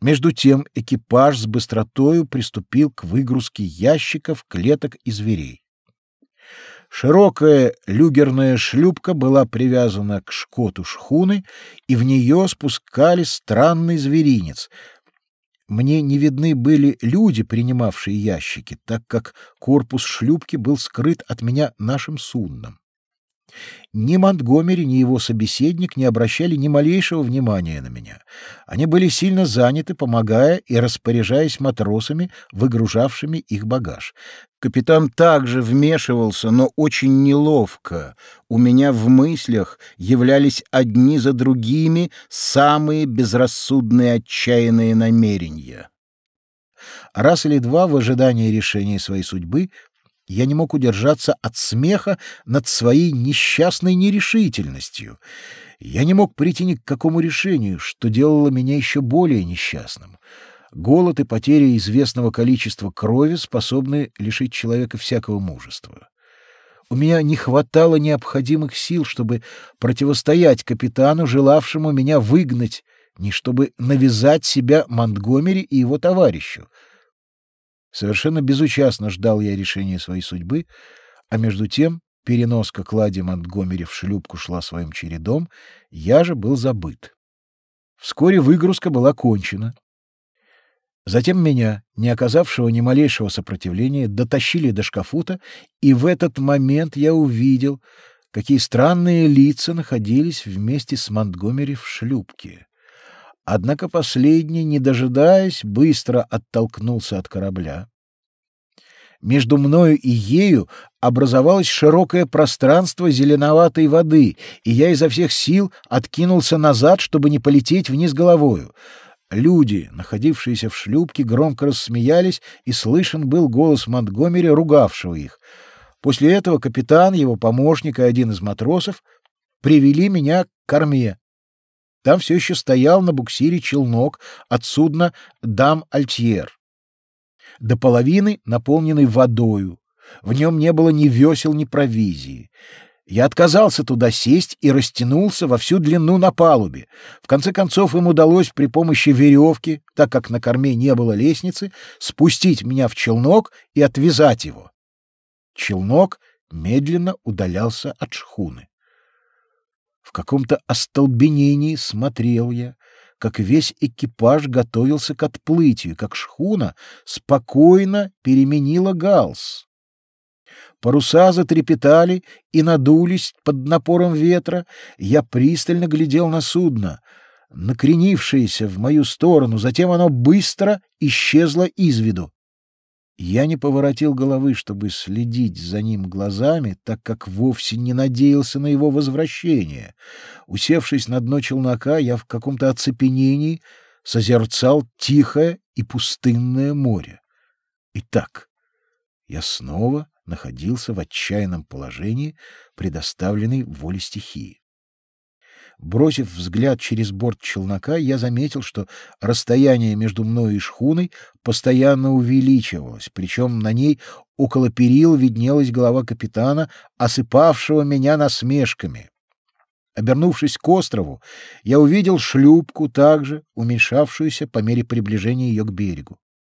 Между тем экипаж с быстротою приступил к выгрузке ящиков, клеток и зверей. Широкая люгерная шлюпка была привязана к шкоту шхуны, и в нее спускали странный зверинец. Мне не видны были люди, принимавшие ящики, так как корпус шлюпки был скрыт от меня нашим судном. Ни Монтгомери, ни его собеседник не обращали ни малейшего внимания на меня. Они были сильно заняты, помогая и распоряжаясь матросами, выгружавшими их багаж. Капитан также вмешивался, но очень неловко. У меня в мыслях являлись одни за другими самые безрассудные отчаянные намерения. Раз или два в ожидании решения своей судьбы я не мог удержаться от смеха над своей несчастной нерешительностью. Я не мог прийти ни к какому решению, что делало меня еще более несчастным. Голод и потеря известного количества крови способны лишить человека всякого мужества. У меня не хватало необходимых сил, чтобы противостоять капитану, желавшему меня выгнать, не чтобы навязать себя Монтгомери и его товарищу — Совершенно безучастно ждал я решения своей судьбы, а между тем переноска клади Монтгомери в шлюпку шла своим чередом, я же был забыт. Вскоре выгрузка была кончена. Затем меня, не оказавшего ни малейшего сопротивления, дотащили до шкафута, и в этот момент я увидел, какие странные лица находились вместе с Монтгомери в шлюпке. Однако последний, не дожидаясь, быстро оттолкнулся от корабля. Между мною и ею образовалось широкое пространство зеленоватой воды, и я изо всех сил откинулся назад, чтобы не полететь вниз головою. Люди, находившиеся в шлюпке, громко рассмеялись, и слышен был голос Монтгомери, ругавшего их. После этого капитан, его помощник и один из матросов привели меня к корме. Там все еще стоял на буксире челнок от судна «Дам-Альтьер». До половины наполненный водою. В нем не было ни весел, ни провизии. Я отказался туда сесть и растянулся во всю длину на палубе. В конце концов им удалось при помощи веревки, так как на корме не было лестницы, спустить меня в челнок и отвязать его. Челнок медленно удалялся от шхуны. В каком-то остолбенении смотрел я, как весь экипаж готовился к отплытию, как шхуна спокойно переменила галс. Паруса затрепетали и надулись под напором ветра. Я пристально глядел на судно, накренившееся в мою сторону, затем оно быстро исчезло из виду. Я не поворотил головы, чтобы следить за ним глазами, так как вовсе не надеялся на его возвращение. Усевшись на дно челнока, я в каком-то оцепенении созерцал тихое и пустынное море. Итак, я снова находился в отчаянном положении, предоставленный воле стихии. Бросив взгляд через борт челнока, я заметил, что расстояние между мной и шхуной постоянно увеличивалось, причем на ней около перил виднелась голова капитана, осыпавшего меня насмешками. Обернувшись к острову, я увидел шлюпку, также уменьшавшуюся по мере приближения ее к берегу.